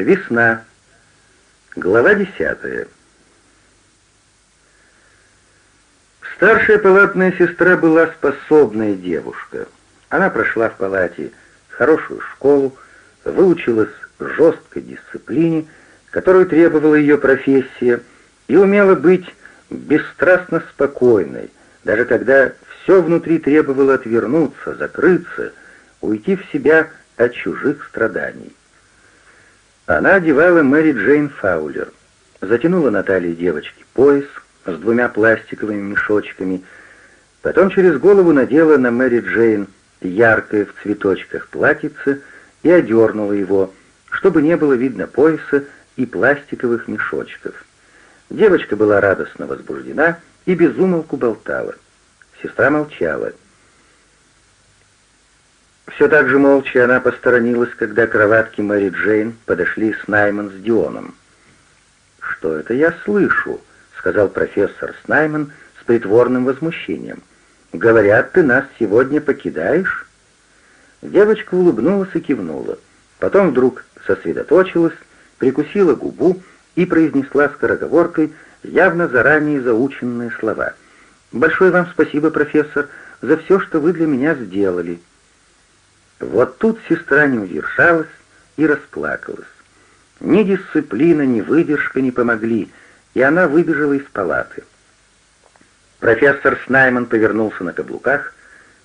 Весна. Глава десятая. Старшая палатная сестра была способная девушка. Она прошла в палате хорошую школу, выучилась жесткой дисциплине, которую требовала ее профессия, и умела быть бесстрастно спокойной, даже когда все внутри требовало отвернуться, закрыться, уйти в себя от чужих страданий. Она одевала Мэри Джейн Фаулер, затянула на талии девочки пояс, с двумя пластиковыми мешочками. Потом через голову надела на Мэри Джейн яркое в цветочках платьице и одернула его, чтобы не было видно пояса и пластиковых мешочков. Девочка была радостно возбуждена и безумолку болтала. Сестра молчала. Все так же молча она посторонилась, когда кроватки Мэри Джейн подошли с Найман с Дионом. «Что это я слышу?» сказал профессор Снайман с притворным возмущением. «Говорят, ты нас сегодня покидаешь?» Девочка улыбнулась и кивнула. Потом вдруг сосредоточилась, прикусила губу и произнесла скороговоркой явно заранее заученные слова. «Большое вам спасибо, профессор, за все, что вы для меня сделали». Вот тут сестра не удержалась и расплакалась. Ни дисциплина, ни выдержка не помогли, и она выбежала из палаты. Профессор Снайман повернулся на каблуках,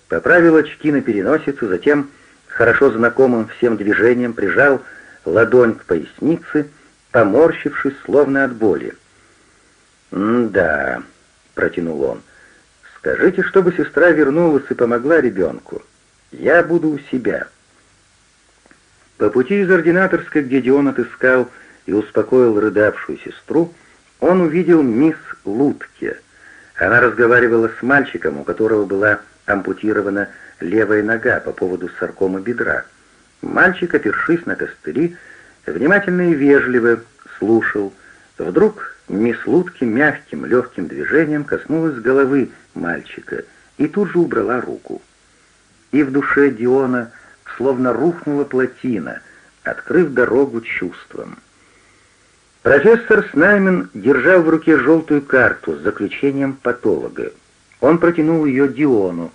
поправил очки на переносицу, затем хорошо знакомым всем движением прижал ладонь к пояснице, поморщившись, словно от боли. «Да», — протянул он, — «скажите, чтобы сестра вернулась и помогла ребенку. Я буду у себя». По пути из ординаторской, где Дион отыскал и успокоил рыдавшую сестру, — он увидел мисс Лутке. Она разговаривала с мальчиком, у которого была ампутирована левая нога по поводу саркома бедра. Мальчик, опершись на костыли, внимательно и вежливо слушал. Вдруг мисс Лутки мягким, легким движением коснулась головы мальчика и тут же убрала руку. И в душе Диона словно рухнула плотина, открыв дорогу чувствам. Профессор Снаймен держал в руке желтую карту с заключением патолога. Он протянул ее Диону.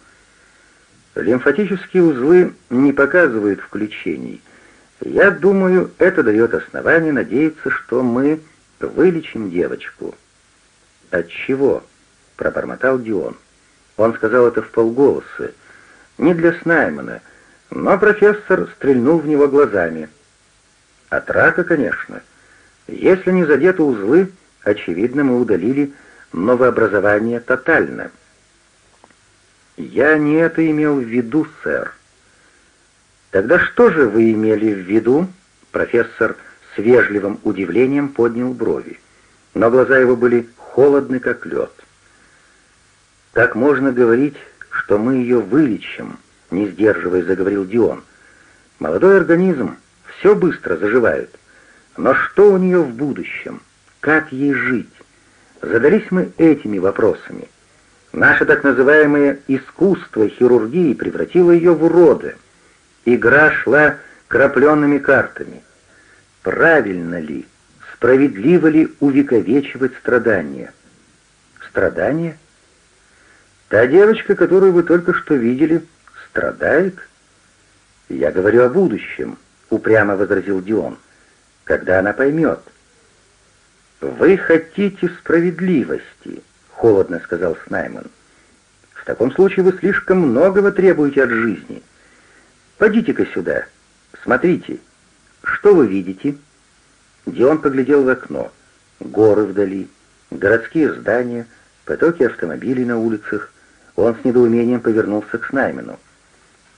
Лимфатические узлы не показывают включений. Я думаю, это дает основание надеяться, что мы вылечим девочку. От чего? пробормотал Дион. Он сказал это в полголоса, не для Снаймена, но профессор стрельнул в него глазами. От рака, конечно. Если не задеты узлы, очевидно, мы удалили новообразование тотально. Я не это имел в виду, сэр. Тогда что же вы имели в виду? Профессор с вежливым удивлением поднял брови, но глаза его были холодны, как лед. «Как можно говорить, что мы ее вылечим?» — не сдерживаясь, заговорил Дион. «Молодой организм, все быстро заживает. Но что у нее в будущем? Как ей жить? Задались мы этими вопросами. Наше так называемое искусство хирургии превратило ее в урода. Игра шла крапленными картами. Правильно ли, справедливо ли увековечивать страдания? Страдания? Та девочка, которую вы только что видели, страдает? Я говорю о будущем, упрямо возразил Дион когда она поймет. «Вы хотите справедливости», — холодно сказал Снайман. «В таком случае вы слишком многого требуете от жизни. Пойдите-ка сюда. Смотрите. Что вы видите?» Дион поглядел в окно. Горы вдали, городские здания, потоки автомобилей на улицах. Он с недоумением повернулся к Снаймену.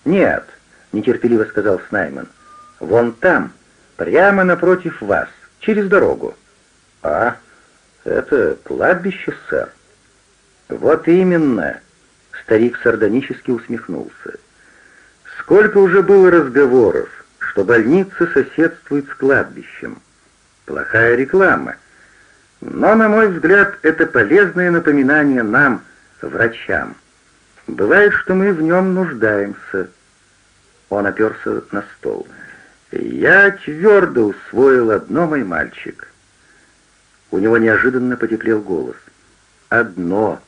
«Нет», — нетерпеливо сказал Снайман, — «вон там, Прямо напротив вас, через дорогу. А, это кладбище, сэр. Вот именно, старик сардонически усмехнулся. Сколько уже было разговоров, что больница соседствует с кладбищем. Плохая реклама. Но, на мой взгляд, это полезное напоминание нам, врачам. Бывает, что мы в нем нуждаемся. Он оперся на стол. «Я твердо усвоил одно, мой мальчик». У него неожиданно потеплел голос. «Одно.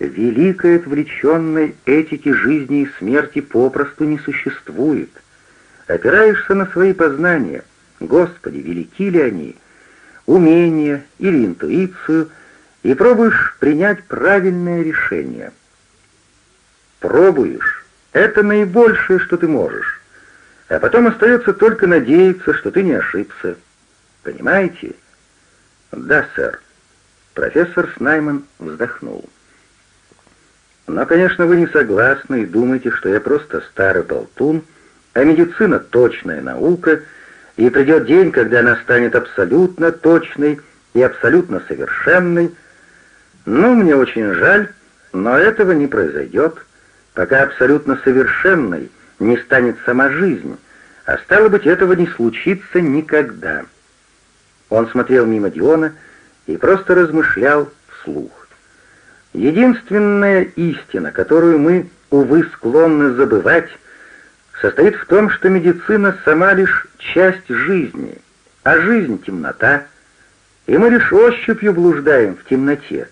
Великой отвлеченной этики жизни и смерти попросту не существует. Опираешься на свои познания. Господи, велики ли они? Умение или интуицию, и пробуешь принять правильное решение. Пробуешь. Это наибольшее, что ты можешь. А потом остается только надеяться, что ты не ошибся. Понимаете? Да, сэр. Профессор Снайман вздохнул. Но, конечно, вы не согласны и думаете, что я просто старый болтун, а медицина — точная наука, и придет день, когда она станет абсолютно точной и абсолютно совершенной. Ну, мне очень жаль, но этого не произойдет, пока абсолютно совершенной не станет сама жизнь, а стало быть, этого не случится никогда. Он смотрел мимо Диона и просто размышлял вслух. Единственная истина, которую мы, увы, склонны забывать, состоит в том, что медицина сама лишь часть жизни, а жизнь — темнота, и мы лишь ощупью блуждаем в темноте.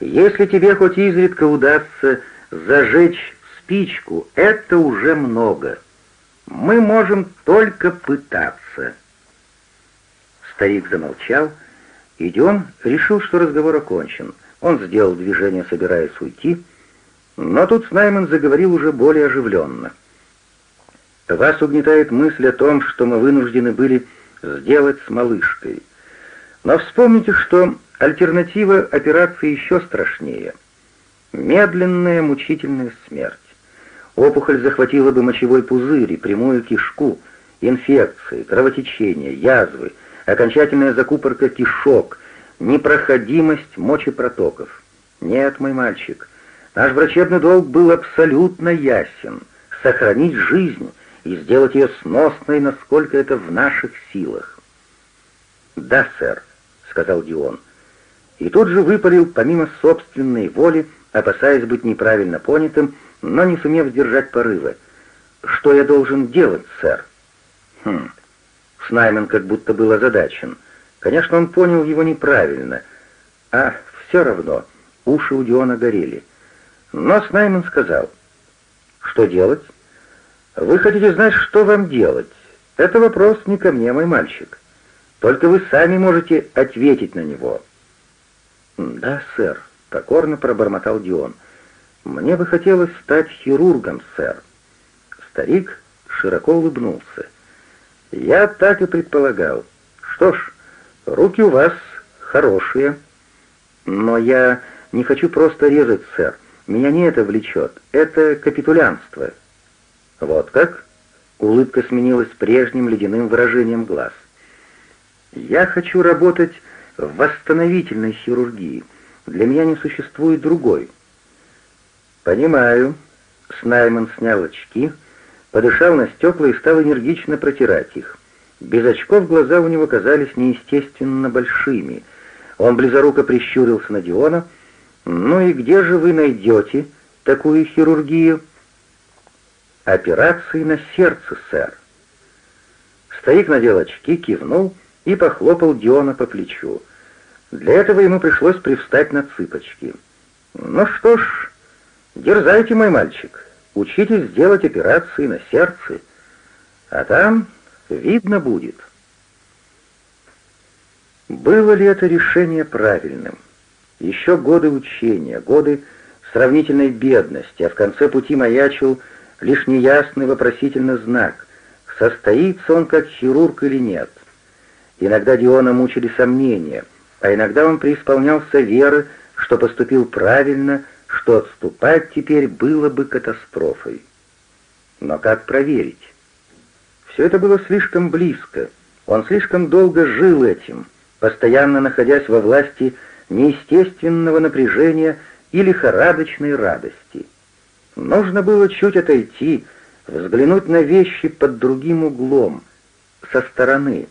Если тебе хоть изредка удастся зажечь спичку, это уже много. Мы можем только пытаться. Старик замолчал, и решил, что разговор окончен. Он сделал движение, собираясь уйти, но тут Снайман заговорил уже более оживленно. «Вас угнетает мысль о том, что мы вынуждены были сделать с малышкой. Но вспомните, что альтернатива операции еще страшнее. Медленная мучительная смерть. Опухоль захватила бы мочевой пузырь и прямую кишку, инфекции, кровотечение, язвы, окончательная закупорка кишок, непроходимость мочепротоков. Нет, мой мальчик, наш врачебный долг был абсолютно ясен — сохранить жизнь и сделать ее сносной, насколько это в наших силах. «Да, сэр», — сказал Дион, и тут же выпалил помимо собственной воли, опасаясь быть неправильно понятым, но не сумев сдержать порывы. «Что я должен делать, сэр?» «Хм...» Снаймен как будто был озадачен. Конечно, он понял его неправильно. А все равно, уши у Диона горели. Но Снаймен сказал, «Что делать?» «Вы хотите знать, что вам делать? Это вопрос не ко мне, мой мальчик. Только вы сами можете ответить на него». «Да, сэр», — покорно пробормотал Дион. «Мне бы хотелось стать хирургом, сэр». Старик широко улыбнулся. «Я так и предполагал. Что ж, руки у вас хорошие. Но я не хочу просто резать, сэр. Меня не это влечет. Это капитулянство». «Вот как?» Улыбка сменилась прежним ледяным выражением глаз. «Я хочу работать в восстановительной хирургии. Для меня не существует другой». «Понимаю». Снайман снял очки, подышал на стекла и стал энергично протирать их. Без очков глаза у него казались неестественно большими. Он близоруко прищурился на Диона. «Ну и где же вы найдете такую хирургию?» «Операции на сердце, сэр». Старик надел очки, кивнул и похлопал Диона по плечу. Для этого ему пришлось привстать на цыпочки. «Ну что ж, Дерзайте, мой мальчик, учитесь делать операции на сердце, а там видно будет. Было ли это решение правильным? Еще годы учения, годы сравнительной бедности, а в конце пути маячил лишь неясный вопросительный знак, состоится он как хирург или нет. Иногда Диона мучили сомнения, а иногда он преисполнялся веры, что поступил правильно что отступать теперь было бы катастрофой. Но как проверить? Все это было слишком близко. Он слишком долго жил этим, постоянно находясь во власти неестественного напряжения и лихорадочной радости. Нужно было чуть отойти, взглянуть на вещи под другим углом, со стороны.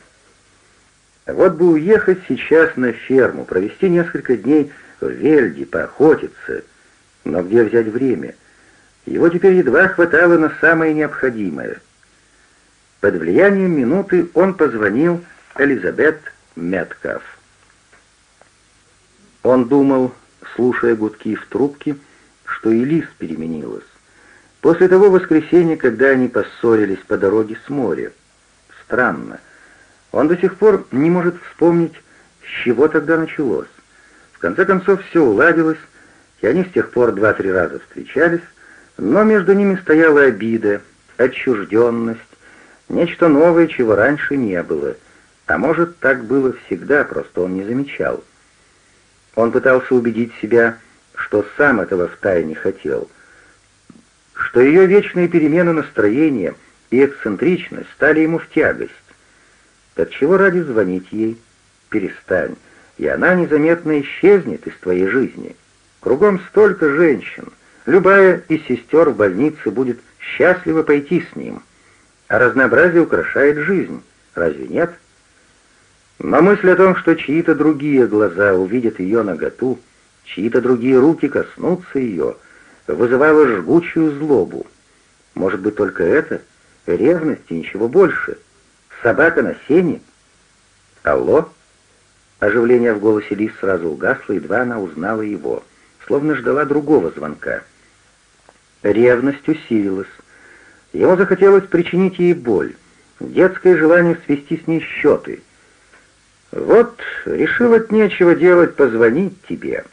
Вот бы уехать сейчас на ферму, провести несколько дней в Вельде, поохотиться — но где взять время? Его теперь едва хватало на самое необходимое. Под влиянием минуты он позвонил Элизабет Меткаф. Он думал, слушая гудки в трубке, что и Лис переменилась. После того воскресенья, когда они поссорились по дороге с моря. Странно. Он до сих пор не может вспомнить, с чего тогда началось. В конце концов, все уладилось, и они с тех пор два-три раза встречались, но между ними стояла обида, отчужденность, нечто новое, чего раньше не было. А может, так было всегда, просто он не замечал. Он пытался убедить себя, что сам этого втайне хотел, что ее вечные перемены настроения и эксцентричность стали ему в тягость. Так чего ради звонить ей? Перестань, и она незаметно исчезнет из твоей жизни. Кругом столько женщин. Любая из сестер в больнице будет счастлива пойти с ним. А разнообразие украшает жизнь. Разве нет? Но мысль о том, что чьи-то другие глаза увидят ее наготу, чьи-то другие руки коснутся ее, вызывала жгучую злобу. Может быть, только это? Ревность и ничего больше. Собака на сене? Алло? Оживление в голосе Лис сразу угасло, едва она узнала его, словно ждала другого звонка. Ревность усилилась. Ему захотелось причинить ей боль, детское желание свести с ней счеты — «Вот, решил от нечего делать позвонить тебе».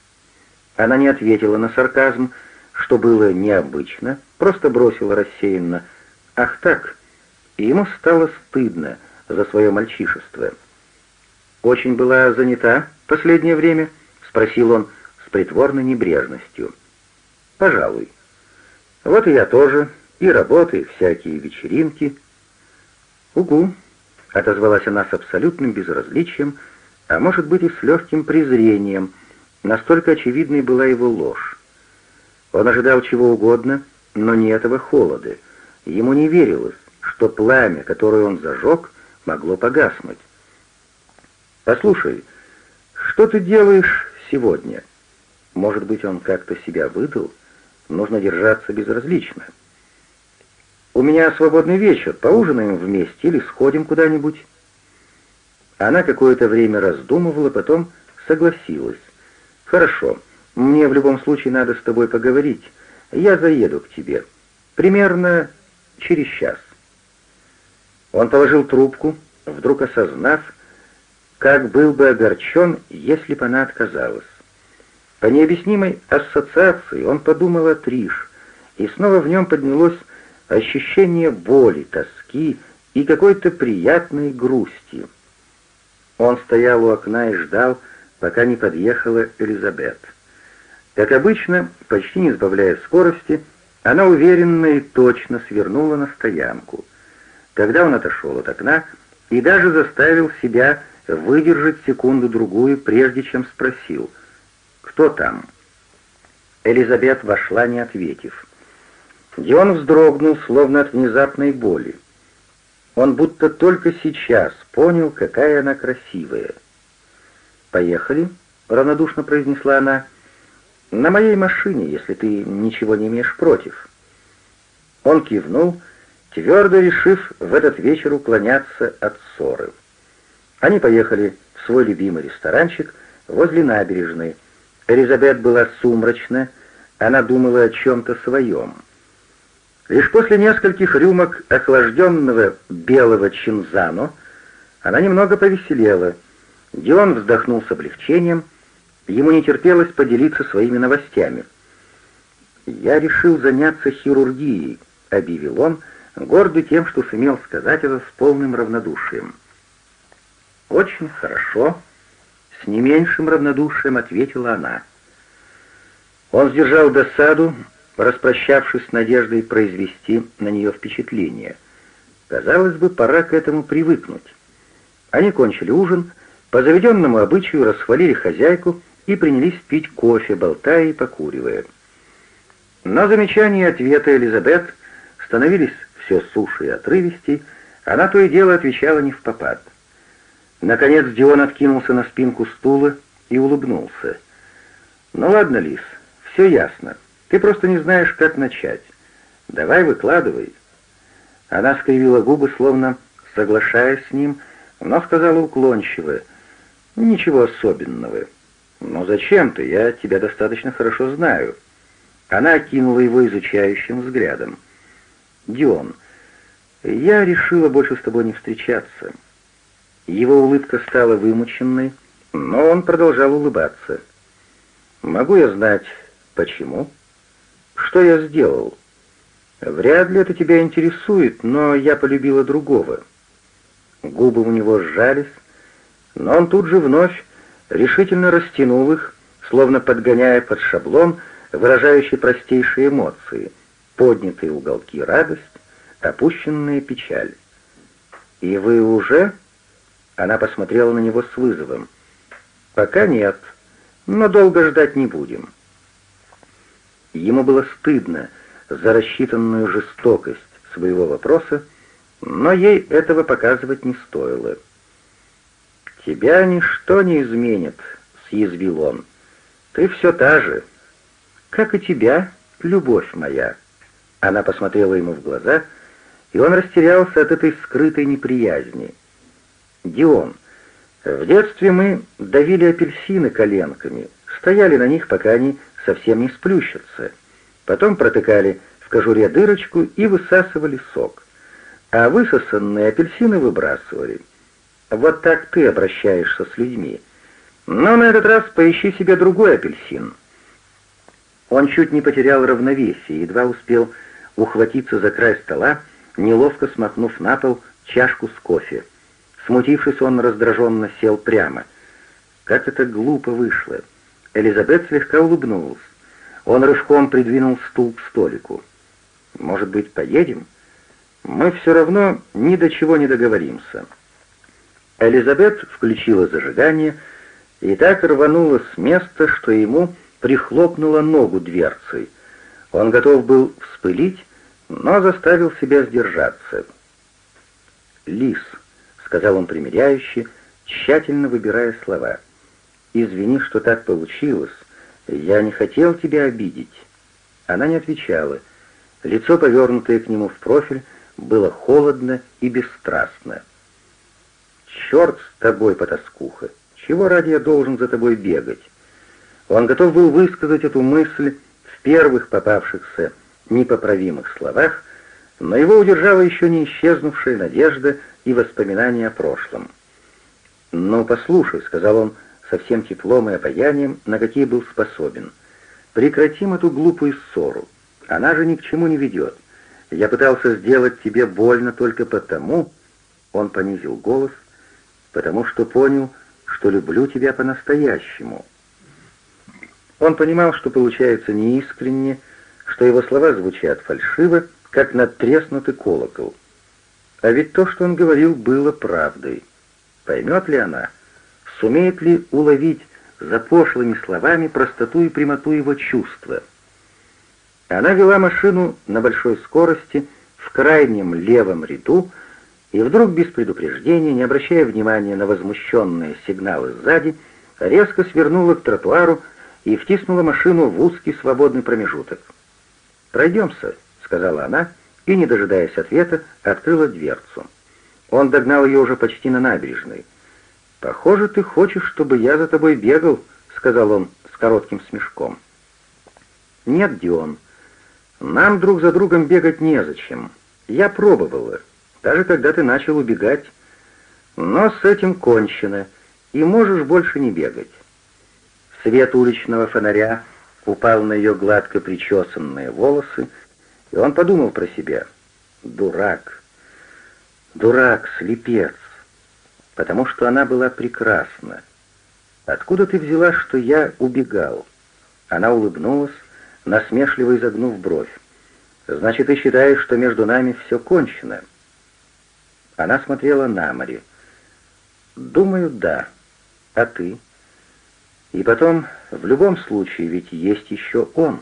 Она не ответила на сарказм, что было необычно, просто бросила рассеянно. «Ах так!» И ему стало стыдно за свое мальчишество. «Очень была занята последнее время?» — спросил он с притворной небрежностью. «Пожалуй. Вот и я тоже, и работы, и всякие вечеринки». «Угу», — отозвалась она с абсолютным безразличием, а может быть и с легким презрением, настолько очевидной была его ложь. Он ожидал чего угодно, но не этого холода. Ему не верилось, что пламя, которое он зажег, могло погаснуть. «Послушай, что ты делаешь сегодня?» Может быть, он как-то себя выдал? Нужно держаться безразлично. «У меня свободный вечер, поужинаем вместе или сходим куда-нибудь?» Она какое-то время раздумывала, потом согласилась. «Хорошо, мне в любом случае надо с тобой поговорить. Я заеду к тебе. Примерно через час». Он положил трубку, вдруг осознав, как был бы огорчен, если бы она отказалась. По необъяснимой ассоциации он подумал о Триш, и снова в нем поднялось ощущение боли, тоски и какой-то приятной грусти. Он стоял у окна и ждал, пока не подъехала Элизабет. Как обычно, почти не сбавляя скорости, она уверенно и точно свернула на стоянку. Когда он отошел от окна и даже заставил себя выдержать секунду-другую, прежде чем спросил «Кто там?». Элизабет вошла, не ответив. Дион вздрогнул, словно от внезапной боли. Он будто только сейчас понял, какая она красивая. «Поехали», — равнодушно произнесла она, — «на моей машине, если ты ничего не имеешь против». Он кивнул, твердо решив в этот вечер уклоняться от ссоры. Они поехали в свой любимый ресторанчик возле набережной. Элизабет была сумрачна, она думала о чем-то своем. Лишь после нескольких рюмок охлажденного белого чинзано она немного повеселела. Дион вздохнул с облегчением, ему не терпелось поделиться своими новостями. «Я решил заняться хирургией», — объявил он, гордый тем, что сумел сказать это с полным равнодушием. «Очень хорошо», — с не меньшим равнодушием ответила она. Он сдержал досаду, распрощавшись с надеждой произвести на нее впечатление. Казалось бы, пора к этому привыкнуть. Они кончили ужин, по заведенному обычаю расхвалили хозяйку и принялись пить кофе, болтая и покуривая. Но замечания и ответы Элизабет становились все суше и отрывистей, она то и дело отвечала не в попад. Наконец Дион откинулся на спинку стула и улыбнулся. «Ну ладно, Лис, все ясно. Ты просто не знаешь, как начать. Давай выкладывай. Она скривила губы, словно соглашаясь с ним, но сказала уклончиво, «Ничего особенного». «Но зачем ты? Я тебя достаточно хорошо знаю». Она окинула его изучающим взглядом. «Дион, я решила больше с тобой не встречаться». Его улыбка стала вымученной, но он продолжал улыбаться. «Могу я знать, почему? Что я сделал? Вряд ли это тебя интересует, но я полюбила другого». Губы у него сжались, но он тут же вновь решительно растянул их, словно подгоняя под шаблон, выражающий простейшие эмоции, поднятые уголки радость, опущенная печаль. «И вы уже?» Она посмотрела на него с вызовом. «Пока нет, но долго ждать не будем». Ему было стыдно за рассчитанную жестокость своего вопроса, но ей этого показывать не стоило. «Тебя ничто не изменит», — съязвил он. «Ты все та же. Как и тебя, любовь моя». Она посмотрела ему в глаза, и он растерялся от этой скрытой неприязни. «Дион, в детстве мы давили апельсины коленками, стояли на них, пока они совсем не сплющатся. Потом протыкали в кожуре дырочку и высасывали сок. А высосанные апельсины выбрасывали. Вот так ты обращаешься с людьми. Но на этот раз поищи себе другой апельсин. Он чуть не потерял равновесие, едва успел ухватиться за край стола, неловко смахнув на пол чашку с кофе. Смутившись, он раздраженно сел прямо. Как это глупо вышло. Элизабет слегка улыбнулась. Он рывком придвинул стул к столику. «Может быть, поедем? Мы все равно ни до чего не договоримся». Элизабет включила зажигание и так рванула с места, что ему прихлопнула ногу дверцей. Он готов был вспылить, но заставил себя сдержаться. «Лис», — сказал он примиряюще, тщательно выбирая слова, — «извини, что так получилось. Я не хотел тебя обидеть». Она не отвечала. Лицо, повернутое к нему в профиль, было холодно и бесстрастно. «Черт с тобой, потаскуха! Чего ради я должен за тобой бегать?» Он готов был высказать эту мысль в первых попавшихся непоправимых словах, но его удержала еще не исчезнувшая надежда и воспоминания о прошлом. «Ну, послушай», — сказал он со всем теплом и обаянием, на какие был способен, — «прекратим эту глупую ссору. Она же ни к чему не ведет. Я пытался сделать тебе больно только потому...» Он понизил голос — потому что понял, что люблю тебя по-настоящему. Он понимал, что получается неискренне, что его слова звучат фальшиво, как надтреснутый колокол. А ведь то, что он говорил, было правдой. Поймет ли она? Сумеет ли уловить за пошлыми словами простоту и прямоту его чувства? Она вела машину на большой скорости в крайнем левом ряду, и вдруг без предупреждения, не обращая внимания на возмущенные сигналы сзади, резко свернула к тротуару и втиснула машину в узкий свободный промежуток. «Пройдемся», — сказала она, и, не дожидаясь ответа, открыла дверцу. Он догнал ее уже почти на набережной. «Похоже, ты хочешь, чтобы я за тобой бегал», — сказал он с коротким смешком. «Нет, Дион, нам друг за другом бегать незачем. Я пробовала даже когда ты начал убегать. Но с этим кончено, и можешь больше не бегать. Свет уличного фонаря упал на ее гладко причесанные волосы, и он подумал про себя. Дурак, дурак, слепец, потому что она была прекрасна. Откуда ты взяла, что я убегал? Она улыбнулась, насмешливо изогнув бровь. Значит, ты считаешь, что между нами все кончено?» Она смотрела на море. «Думаю, да. А ты?» «И потом, в любом случае, ведь есть еще он».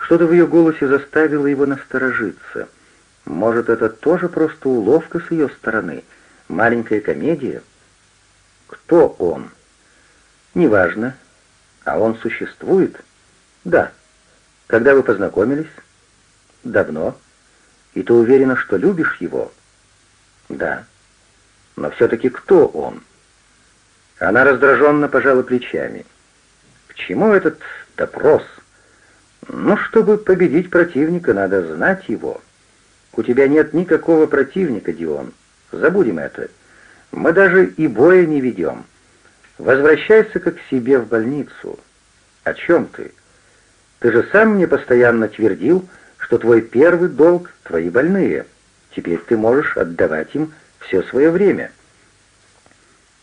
Что-то в ее голосе заставило его насторожиться. Может, это тоже просто уловка с ее стороны? Маленькая комедия? Кто он? Неважно. А он существует? Да. Когда вы познакомились? Давно. И ты уверена, что любишь его? Да. Но все-таки кто он? Она раздраженно пожала плечами. К чему этот допрос? Ну, чтобы победить противника, надо знать его. У тебя нет никакого противника, Дион. Забудем это. Мы даже и боя не ведем. Возвращайся как к себе в больницу. О чем ты? Ты же сам мне постоянно твердил, что твой первый долг — твои больные. Теперь ты можешь отдавать им все свое время.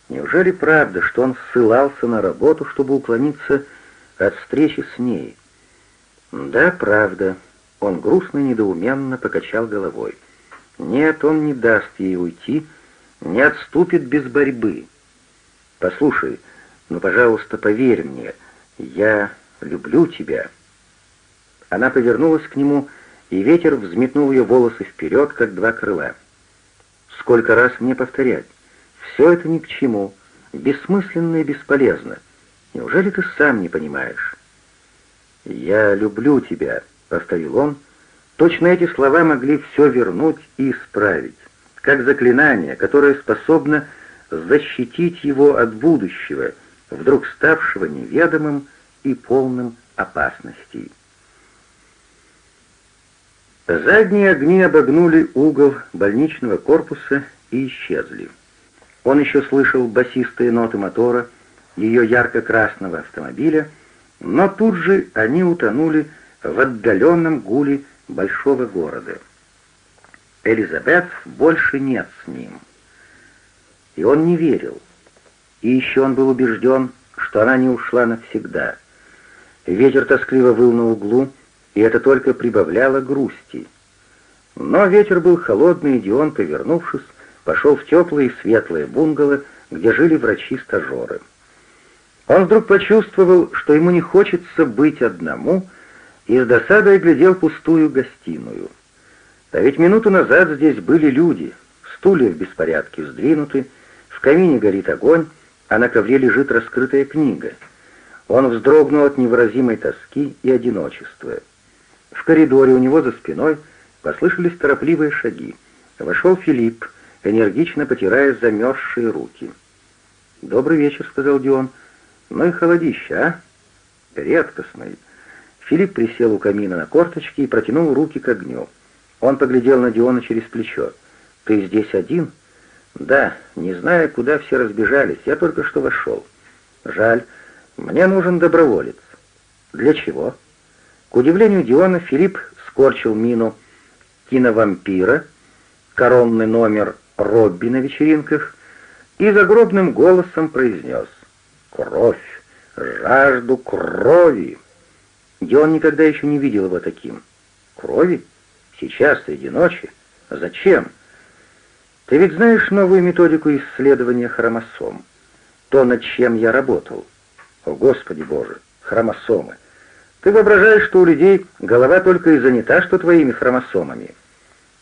Неужели правда, что он ссылался на работу, чтобы уклониться от встречи с ней? Да, правда. Он грустно и недоуменно покачал головой. Нет, он не даст ей уйти, не отступит без борьбы. Послушай, ну, пожалуйста, поверь мне, я люблю тебя. Она повернулась к нему, и ветер взметнул ее волосы вперед, как два крыла. Сколько раз мне повторять? Все это ни к чему, бессмысленно и бесполезно. Неужели ты сам не понимаешь? «Я люблю тебя», — повторил он. Точно эти слова могли все вернуть и исправить, как заклинание, которое способно защитить его от будущего, вдруг ставшего неведомым и полным опасностей. Задние огни обогнули угол больничного корпуса и исчезли. Он еще слышал басистые ноты мотора, ее ярко-красного автомобиля, но тут же они утонули в отдаленном гуле большого города. Элизабет больше нет с ним. И он не верил. И еще он был убежден, что она не ушла навсегда. Ветер тоскливо выл на углу, и это только прибавляло грусти. Но ветер был холодный, и Дион, повернувшись, пошел в теплое и светлое бунгало, где жили врачи-стажеры. Он вдруг почувствовал, что ему не хочется быть одному, и с досадой оглядел пустую гостиную. А ведь минуту назад здесь были люди, стулья в беспорядке сдвинуты, в камине горит огонь, а на ковре лежит раскрытая книга. Он вздрогнул от невыразимой тоски и одиночества. В коридоре у него за спиной послышались торопливые шаги. Вошел Филипп, энергично потирая замерзшие руки. «Добрый вечер», — сказал Дион. «Ну и холодище, а?» «Редкостный». Филипп присел у камина на корточки и протянул руки к огню. Он поглядел на Диона через плечо. «Ты здесь один?» «Да, не зная, куда все разбежались. Я только что вошел. Жаль. Мне нужен доброволец». «Для чего?» К удивлению Диона, Филипп скорчил мину киновампира, коронный номер Робби на вечеринках, и загробным голосом произнес «Кровь! Жажду крови!» Дион никогда еще не видел его таким. «Крови? Сейчас, среди ночи? Зачем?» «Ты ведь знаешь новую методику исследования хромосом? То, над чем я работал?» «О, Господи Боже! Хромосомы! Ты воображаешь, что у людей голова только и занята, что твоими хромосомами?»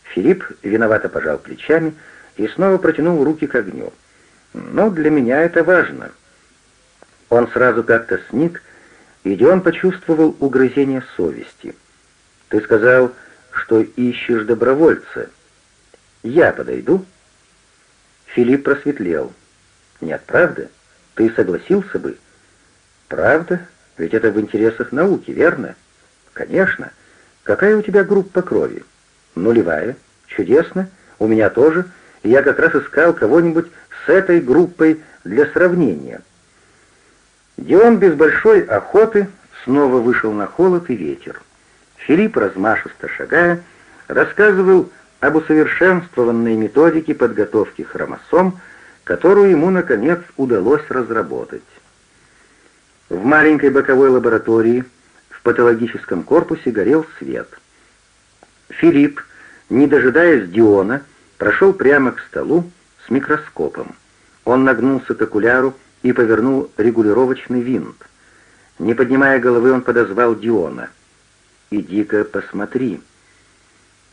Филипп виновато пожал плечами и снова протянул руки к огню. «Но для меня это важно». Он сразу как-то сник, и Дион почувствовал угрызение совести. «Ты сказал, что ищешь добровольца. Я подойду?» Филипп просветлел. «Нет, правда? Ты согласился бы?» «Правда? Ведь это в интересах науки, верно?» «Конечно. Какая у тебя группа крови?» «Нулевая. Чудесно. У меня тоже. Я как раз искал кого-нибудь с этой группой для сравнения». Дион без большой охоты снова вышел на холод и ветер. Филипп, размашисто шагая, рассказывал об усовершенствованной методике подготовки хромосом, которую ему, наконец, удалось разработать. В маленькой боковой лаборатории в патологическом корпусе горел свет. Филипп, не дожидаясь Диона, прошел прямо к столу с микроскопом. Он нагнулся к окуляру и повернул регулировочный винт. Не поднимая головы, он подозвал Диона. «Иди-ка посмотри».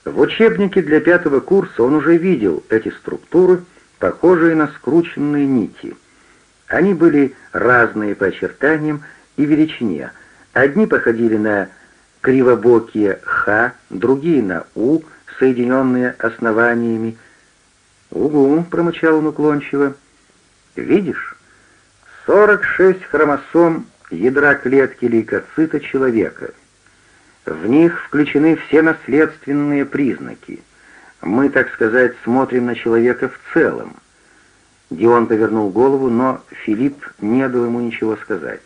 В учебнике для пятого курса он уже видел эти структуры, похожие на скрученные нити. Они были разные по очертаниям и величине. Одни походили на кривобокие «Х», другие на «У» соединенные основаниями. «Угу», — промычал он уклончиво. «Видишь, сорок шесть хромосом ядра клетки лейкоцита человека. В них включены все наследственные признаки. Мы, так сказать, смотрим на человека в целом. Дион повернул голову, но Филипп не дал ему ничего сказать.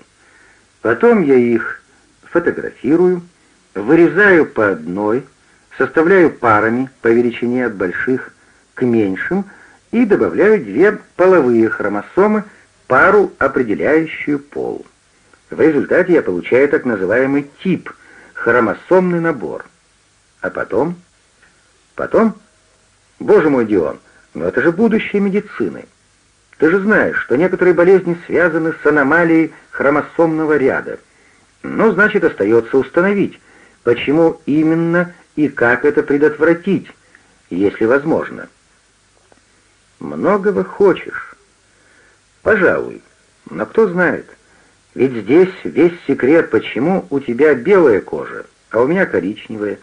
Потом я их фотографирую, вырезаю по одной, составляю парами по величине от больших к меньшим и добавляю две половые хромосомы, пару, определяющую пол. В результате я получаю так называемый тип, хромосомный набор. А потом? Потом? Боже мой, Дион, но это же будущее медицины. Ты же знаешь, что некоторые болезни связаны с аномалией хромосомного ряда. Ну, значит, остается установить, почему именно и как это предотвратить, если возможно. Многого хочешь. Пожалуй, но кто знает. Ведь здесь весь секрет, почему у тебя белая кожа, а у меня коричневая.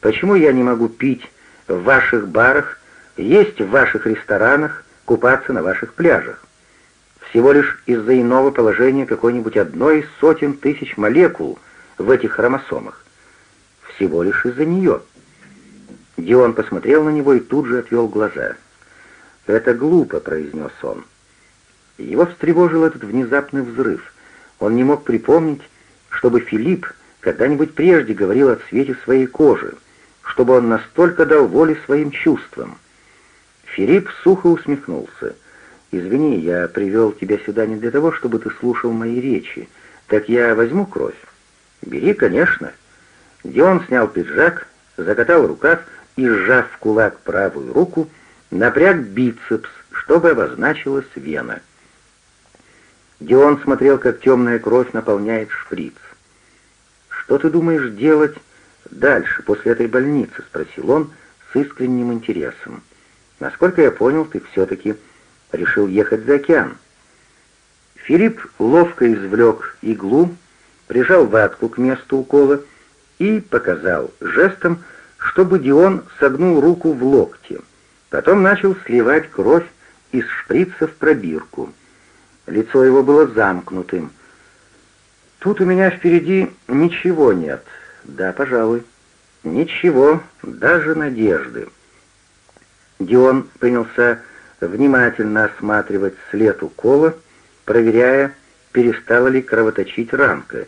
Почему я не могу пить в ваших барах, есть в ваших ресторанах, купаться на ваших пляжах. Всего лишь из-за иного положения какой-нибудь одной из сотен тысяч молекул в этих хромосомах. Всего лишь из-за нее. Дион посмотрел на него и тут же отвел глаза. «Это глупо», — произнес он. Его встревожил этот внезапный взрыв. Он не мог припомнить, чтобы Филипп когда-нибудь прежде говорил о цвете своей кожи, чтобы он настолько дал воли своим чувствам. Филипп сухо усмехнулся. «Извини, я привел тебя сюда не для того, чтобы ты слушал мои речи. Так я возьму кровь?» «Бери, конечно». Дион снял пиджак, закатал рукав и, сжав в кулак правую руку, напряг бицепс, чтобы обозначилась вена. Дион смотрел, как темная кровь наполняет шприц. «Что ты думаешь делать дальше, после этой больницы?» — спросил он с искренним интересом. Насколько я понял, ты все-таки решил ехать за океан. Филипп ловко извлек иглу, прижал ватку к месту укола и показал жестом, чтобы Дион согнул руку в локте. Потом начал сливать кровь из шприца в пробирку. Лицо его было замкнутым. «Тут у меня впереди ничего нет. Да, пожалуй. Ничего, даже надежды». Дион принялся внимательно осматривать след укола, проверяя, перестала ли кровоточить ранка.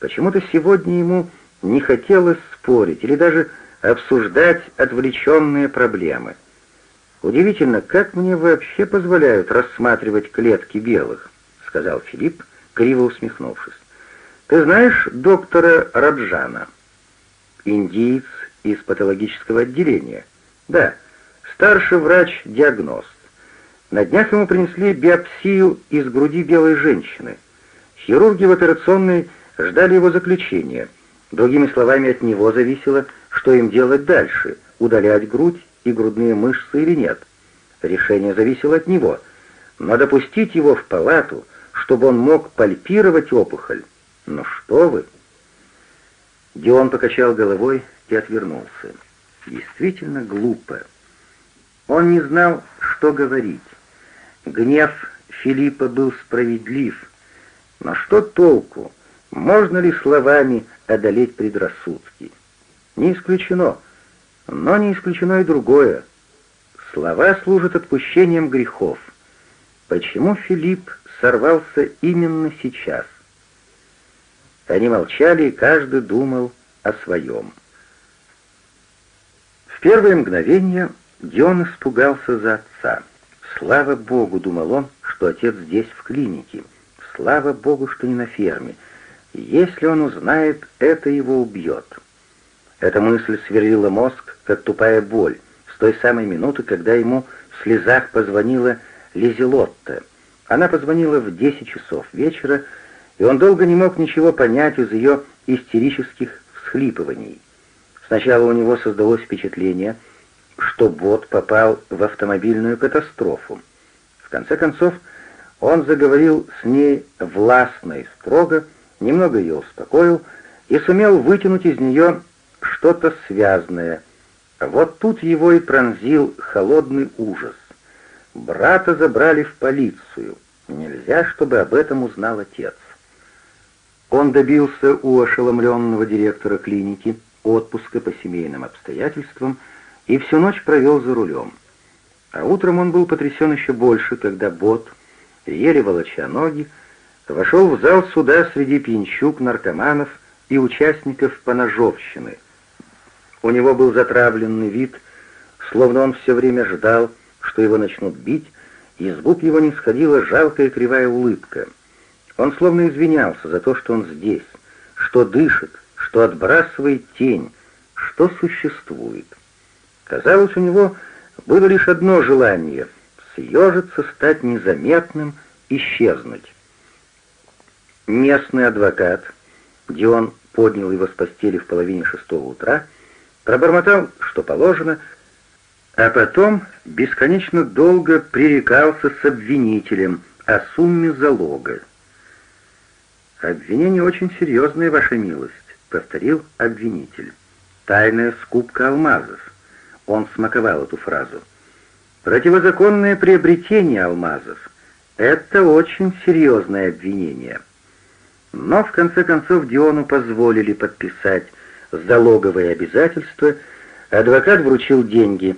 Почему-то сегодня ему не хотелось спорить или даже обсуждать отвлеченные проблемы. «Удивительно, как мне вообще позволяют рассматривать клетки белых», — сказал Филипп, криво усмехнувшись. «Ты знаешь доктора Раджана?» «Индиец из патологического отделения?» «Да» старший врач-диагност. На днях ему принесли биопсию из груди белой женщины. Хирурги в операционной ждали его заключения. Другими словами, от него зависело, что им делать дальше, удалять грудь и грудные мышцы или нет. Решение зависело от него. Но допустить его в палату, чтобы он мог пальпировать опухоль, ну что вы! Дион покачал головой и отвернулся. Действительно глупо. Он не знал, что говорить. Гнев Филиппа был справедлив. Но что толку? Можно ли словами одолеть предрассудки? Не исключено. Но не исключено и другое. Слова служат отпущением грехов. Почему Филипп сорвался именно сейчас? Они молчали, и каждый думал о своем. В первое мгновение Дион испугался за отца. Слава Богу, думал он, что отец здесь, в клинике. Слава Богу, что не на ферме. Если он узнает, это его убьет. Эта мысль сверлила мозг, как тупая боль, с той самой минуты, когда ему в слезах позвонила Лизелотта. Она позвонила в 10 часов вечера, и он долго не мог ничего понять из ее истерических всхлипываний. Сначала у него создалось впечатление — что бот попал в автомобильную катастрофу. В конце концов, он заговорил с ней властно и строго, немного ее успокоил и сумел вытянуть из нее что-то связанное. Вот тут его и пронзил холодный ужас. Брата забрали в полицию. Нельзя, чтобы об этом узнал отец. Он добился у ошеломленного директора клиники отпуска по семейным обстоятельствам и всю ночь провел за рулем. А утром он был потрясен еще больше, когда Бот, еле волоча ноги, вошел в зал суда среди пьянчук, наркоманов и участников поножовщины. У него был затравленный вид, словно он все время ждал, что его начнут бить, и с губ его не сходила жалкая кривая улыбка. Он словно извинялся за то, что он здесь, что дышит, что отбрасывает тень, что существует. Казалось, у него было лишь одно желание — съежиться, стать незаметным, исчезнуть. Местный адвокат, Дион поднял его с постели в половине шестого утра, пробормотал, что положено, а потом бесконечно долго пререкался с обвинителем о сумме залога. «Обвинение очень серьезное, Ваша милость», — повторил обвинитель. «Тайная скупка алмазов». Он смаковал эту фразу. «Противозаконное приобретение алмазов — это очень серьезное обвинение». Но в конце концов Диону позволили подписать залоговые обязательства, адвокат вручил деньги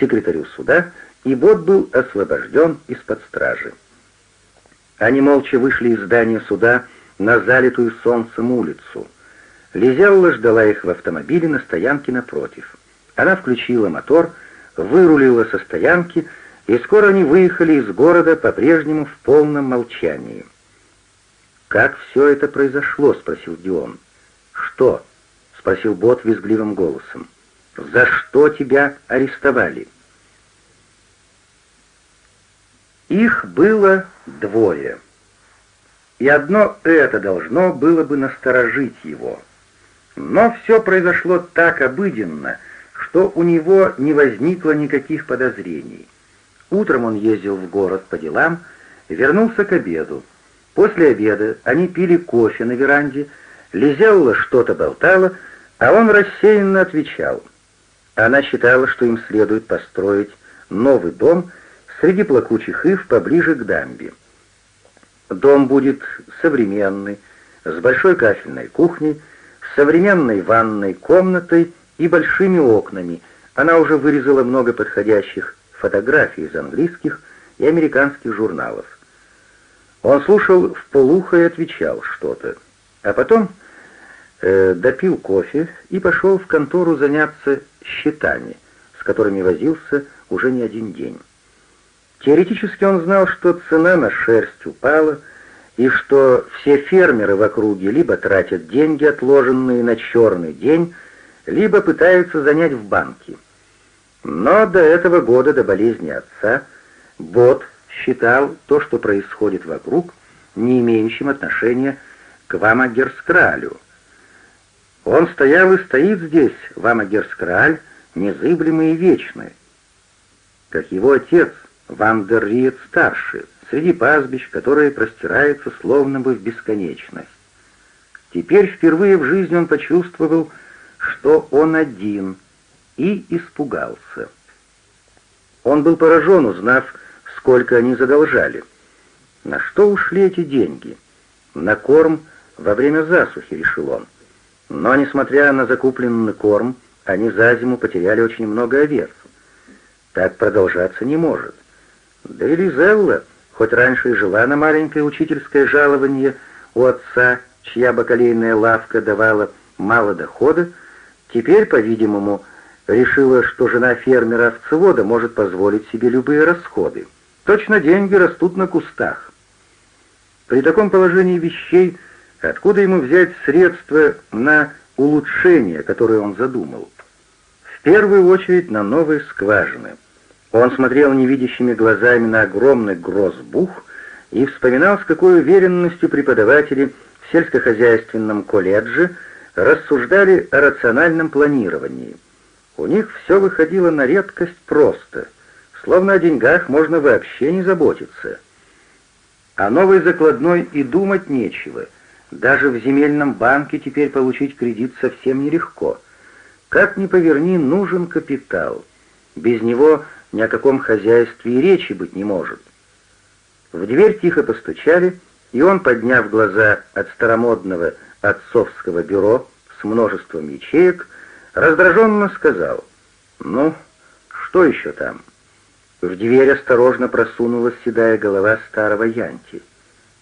секретарю суда, и Бот был освобожден из-под стражи. Они молча вышли из здания суда на залитую солнцем улицу. Лизелла ждала их в автомобиле на стоянке напротив. Она включила мотор, вырулила со стоянки, и скоро они выехали из города по-прежнему в полном молчании. «Как все это произошло?» — спросил Дион. «Что?» — спросил Бот визгливым голосом. «За что тебя арестовали?» Их было двое. И одно это должно было бы насторожить его. Но все произошло так обыденно, что у него не возникло никаких подозрений. Утром он ездил в город по делам, вернулся к обеду. После обеда они пили кофе на веранде, Лизелла что-то болтала, а он рассеянно отвечал. Она считала, что им следует построить новый дом среди плакучих ив поближе к дамбе. Дом будет современный, с большой кафельной кухней, современной ванной комнатой и большими окнами. Она уже вырезала много подходящих фотографий из английских и американских журналов. Он слушал в полухо и отвечал что-то, а потом э, допил кофе и пошел в контору заняться счетами, с которыми возился уже не один день. Теоретически он знал, что цена на шерсть упала, и что все фермеры в округе либо тратят деньги, отложенные на черный день, либо пытаются занять в банке. Но до этого года, до болезни отца, Бот считал то, что происходит вокруг, не имеющим отношения к Вамагерскралю. Он стоял и стоит здесь, Вамагерскраль, незыблемый и вечный. Как его отец, Вандерриет-старший, среди пастбищ, которые простираются словно бы в бесконечность. Теперь впервые в жизни он почувствовал, что он один, и испугался. Он был поражен, узнав, сколько они задолжали. На что ушли эти деньги? На корм во время засухи, решил он. Но, несмотря на закупленный корм, они за зиму потеряли очень много овец. Так продолжаться не может. Да и Лизелла, хоть раньше и жила на маленькое учительское жалование у отца, чья бакалейная лавка давала мало дохода, теперь, по-видимому, решила, что жена фермера-овцевода может позволить себе любые расходы. Точно деньги растут на кустах. При таком положении вещей откуда ему взять средства на улучшение, которое он задумал? В первую очередь на новые скважины. Он смотрел невидящими глазами на огромный грозбух и вспоминал, с какой уверенностью преподаватели в сельскохозяйственном колледже рассуждали о рациональном планировании. У них все выходило на редкость просто — Словно о деньгах можно вообще не заботиться. О новой закладной и думать нечего. Даже в земельном банке теперь получить кредит совсем нелегко. Как ни поверни, нужен капитал. Без него ни о каком хозяйстве и речи быть не может. В дверь тихо постучали, и он, подняв глаза от старомодного отцовского бюро с множеством ячеек, раздраженно сказал, «Ну, что еще там?» В дверь осторожно просунулась седая голова старого Янти.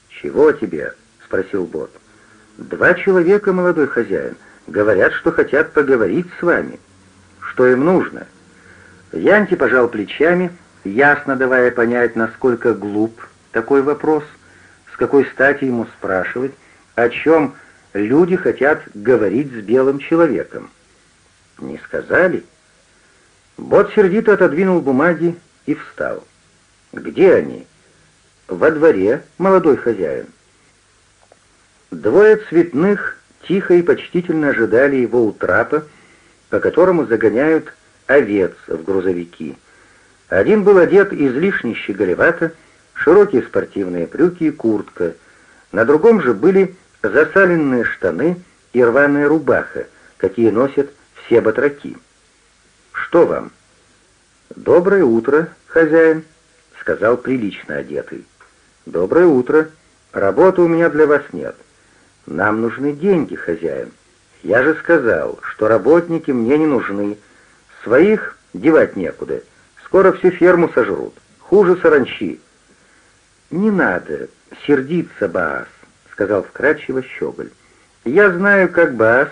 «Чего тебе?» — спросил Бот. «Два человека, молодой хозяин, говорят, что хотят поговорить с вами. Что им нужно?» Янти пожал плечами, ясно давая понять, насколько глуп такой вопрос, с какой стати ему спрашивать, о чем люди хотят говорить с белым человеком. «Не сказали?» Бот сердито отодвинул бумаги и встал. «Где они?» «Во дворе, молодой хозяин». Двое цветных тихо и почтительно ожидали его у трапа, по которому загоняют овец в грузовики. Один был одет излишне щеголевато, широкие спортивные брюки и куртка. На другом же были засаленные штаны и рваная рубаха, какие носят все батраки. «Что вам?» «Доброе утро, хозяин», — сказал прилично одетый. «Доброе утро. Работы у меня для вас нет. Нам нужны деньги, хозяин. Я же сказал, что работники мне не нужны, Своих девать некуда. Скоро всю ферму сожрут. Хуже саранчи. «Не надо сердиться, Баас», — сказал вкрадчиво Щеголь. «Я знаю, как Баас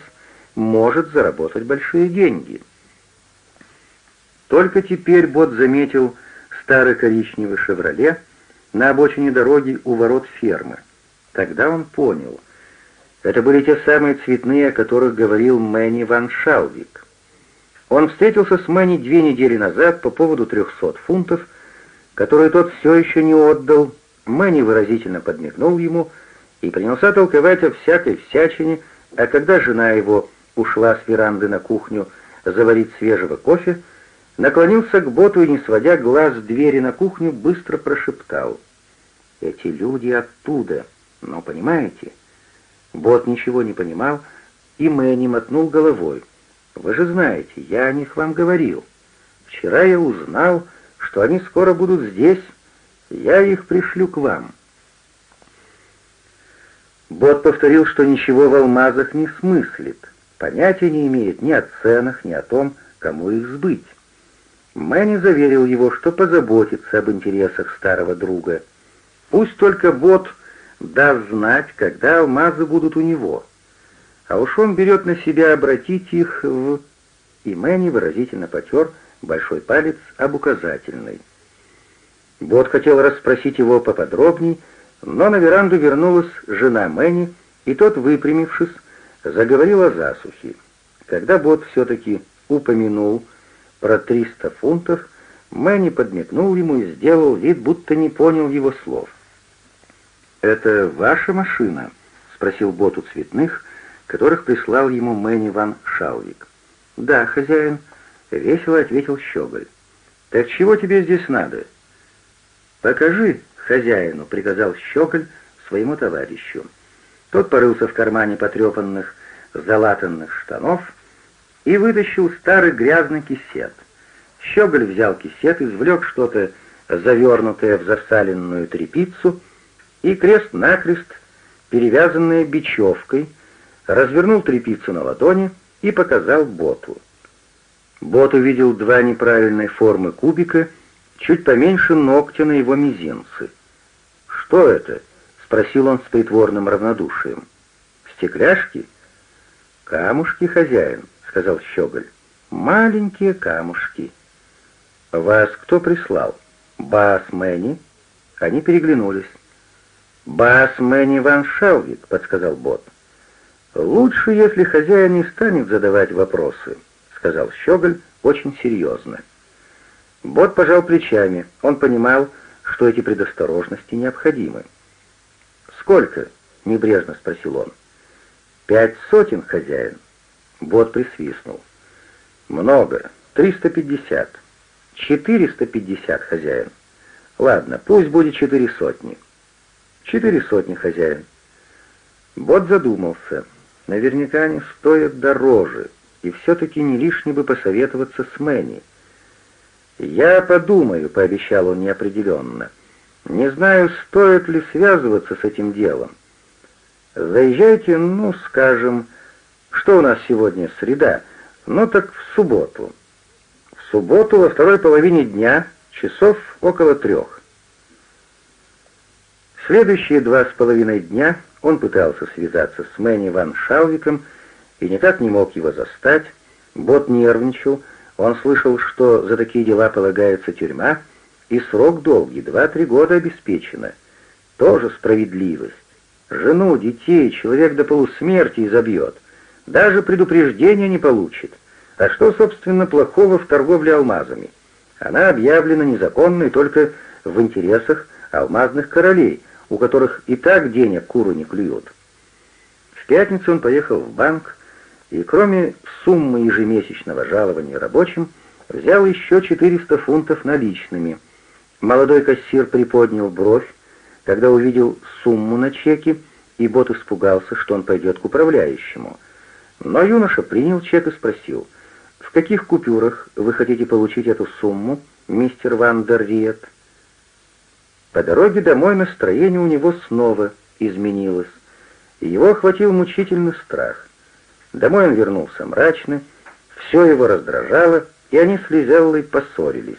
может заработать большие деньги». Только теперь Бот заметил старый коричневый «Шевроле» на обочине дороги у ворот фермы. Тогда он понял. Это были те самые цветные, о которых говорил Мэнни Ван Шалвик. Он встретился с Мэнни две недели назад по поводу 300 фунтов, которые тот все еще не отдал. Мэнни выразительно подмигнул ему и принялся толковать о всякой всячине, а когда жена его ушла с веранды на кухню заварить свежего кофе, наклонился к боту и, не сводя глаз с двери на кухню, быстро прошептал. «Эти люди оттуда, но понимаете?» Бот ничего не понимал, и Мэнни мотнул головой. Вы же знаете, я о них вам говорил. Вчера я узнал, что они скоро будут здесь. Я их пришлю к вам». Бот повторил, что ничего в алмазах не смыслит, понятия не имеет ни о ценах, ни о том, кому их сбыть. Мэнни заверил его, что позаботится об интересах старого друга. Пусть только Бот даст знать, когда алмазы будут у него а уж он берет на себя обратить их в... И Мэнни выразительно потер большой палец об указательный. Бот хотел расспросить его поподробней, но на веранду вернулась жена Мэнни, и тот, выпрямившись, заговорил о засухе. Когда Бот все-таки упомянул про 300 фунтов, Мэнни подмигнул ему и сделал вид, будто не понял его слов. «Это ваша машина?» — спросил Бот у цветных, которых прислал ему Мэнни Ван Шалвик. «Да, хозяин», — весело ответил Щеголь. «Так чего тебе здесь надо?» «Покажи хозяину», — приказал Щеголь своему товарищу. Тот порылся в кармане потрепанных, залатанных штанов и вытащил старый грязный кисет. Щеголь взял кисет, извлек что-то завернутое в засаленную тряпицу и крест-накрест, перевязанное бечевкой, развернул трепицу на ладони и показал Боту. Бот увидел два неправильной формы кубика, чуть поменьше ногтя на его мизинце. «Что это?» — спросил он с притворным равнодушием. «Стекляшки?» «Камушки, хозяин», — сказал Щеголь. «Маленькие камушки». «Вас кто прислал?» «Бас Мэнни?» Они переглянулись. «Бас Мэнни Ван Шелвик», — подсказал Бот. «Лучше, если хозяин не станет задавать вопросы», — сказал Щеголь очень серьезно. Бот пожал плечами. Он понимал, что эти предосторожности необходимы. «Сколько?» — небрежно спросил он. «Пять сотен, хозяин». Бот присвистнул. «Много. Триста пятьдесят». «Четыреста пятьдесят, хозяин». «Ладно, пусть будет четыре сотни». «Четыре сотни, хозяин». Бот задумался. Наверняка они стоят дороже, и все-таки не лишне бы посоветоваться с Мэнни. «Я подумаю», — пообещал он неопределенно. «Не знаю, стоит ли связываться с этим делом. Заезжайте, ну, скажем, что у нас сегодня, среда, ну так в субботу. В субботу во второй половине дня, часов около трех». Следующие два с половиной дня он пытался связаться с Мэнни Ван Шаувиком и никак не мог его застать. Бот нервничал, он слышал, что за такие дела полагается тюрьма, и срок долгий, два-три года обеспечено. Тоже справедливость. Жену, детей человек до полусмерти изобьет. Даже предупреждения не получит. А что, собственно, плохого в торговле алмазами? Она объявлена незаконной только в интересах алмазных королей, у которых и так денег куру не клюют. В пятницу он поехал в банк, и кроме суммы ежемесячного жалования рабочим, взял еще 400 фунтов наличными. Молодой кассир приподнял бровь, когда увидел сумму на чеке, и бот испугался, что он пойдет к управляющему. Но юноша принял чек и спросил, «В каких купюрах вы хотите получить эту сумму, мистер Ван дер Риет?» По дороге домой настроение у него снова изменилось, и его охватил мучительный страх. Домой он вернулся мрачно, все его раздражало, и они с Лизеллой поссорились.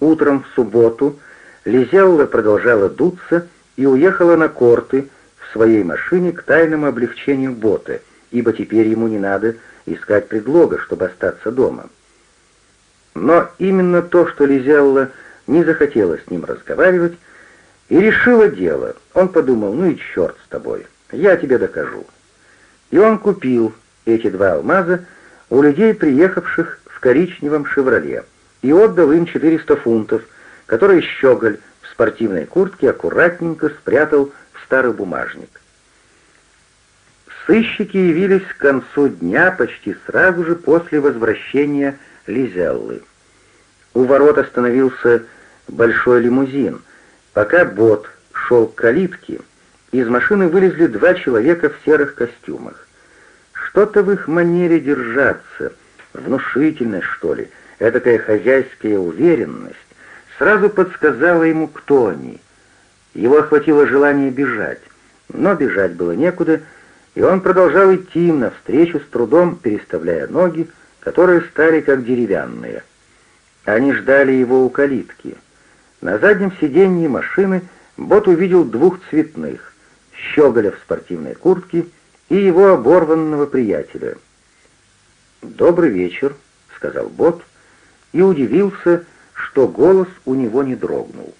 Утром в субботу Лизелла продолжала дуться и уехала на корты в своей машине к тайному облегчению бота, ибо теперь ему не надо искать предлога, чтобы остаться дома. Но именно то, что Лизелла не захотела с ним разговаривать, и решила дело. Он подумал, ну и черт с тобой, я тебе докажу. И он купил эти два алмаза у людей, приехавших в коричневом «Шевроле», и отдал им 400 фунтов, которые Щеголь в спортивной куртке аккуратненько спрятал в старый бумажник. Сыщики явились к концу дня почти сразу же после возвращения Лизеллы. У ворот остановился большой лимузин. Пока бот шел к калитке, из машины вылезли два человека в серых костюмах. Что-то в их манере держаться, внушительность, что ли, этакая хозяйская уверенность, сразу подсказала ему, кто они. Его охватило желание бежать, но бежать было некуда, и он продолжал идти им навстречу, с трудом переставляя ноги, которые стали как деревянные. Они ждали его у калитки. На заднем сиденье машины Бот увидел двух цветных, щеголя в спортивной куртке и его оборванного приятеля. «Добрый вечер», — сказал Бот, и удивился, что голос у него не дрогнул.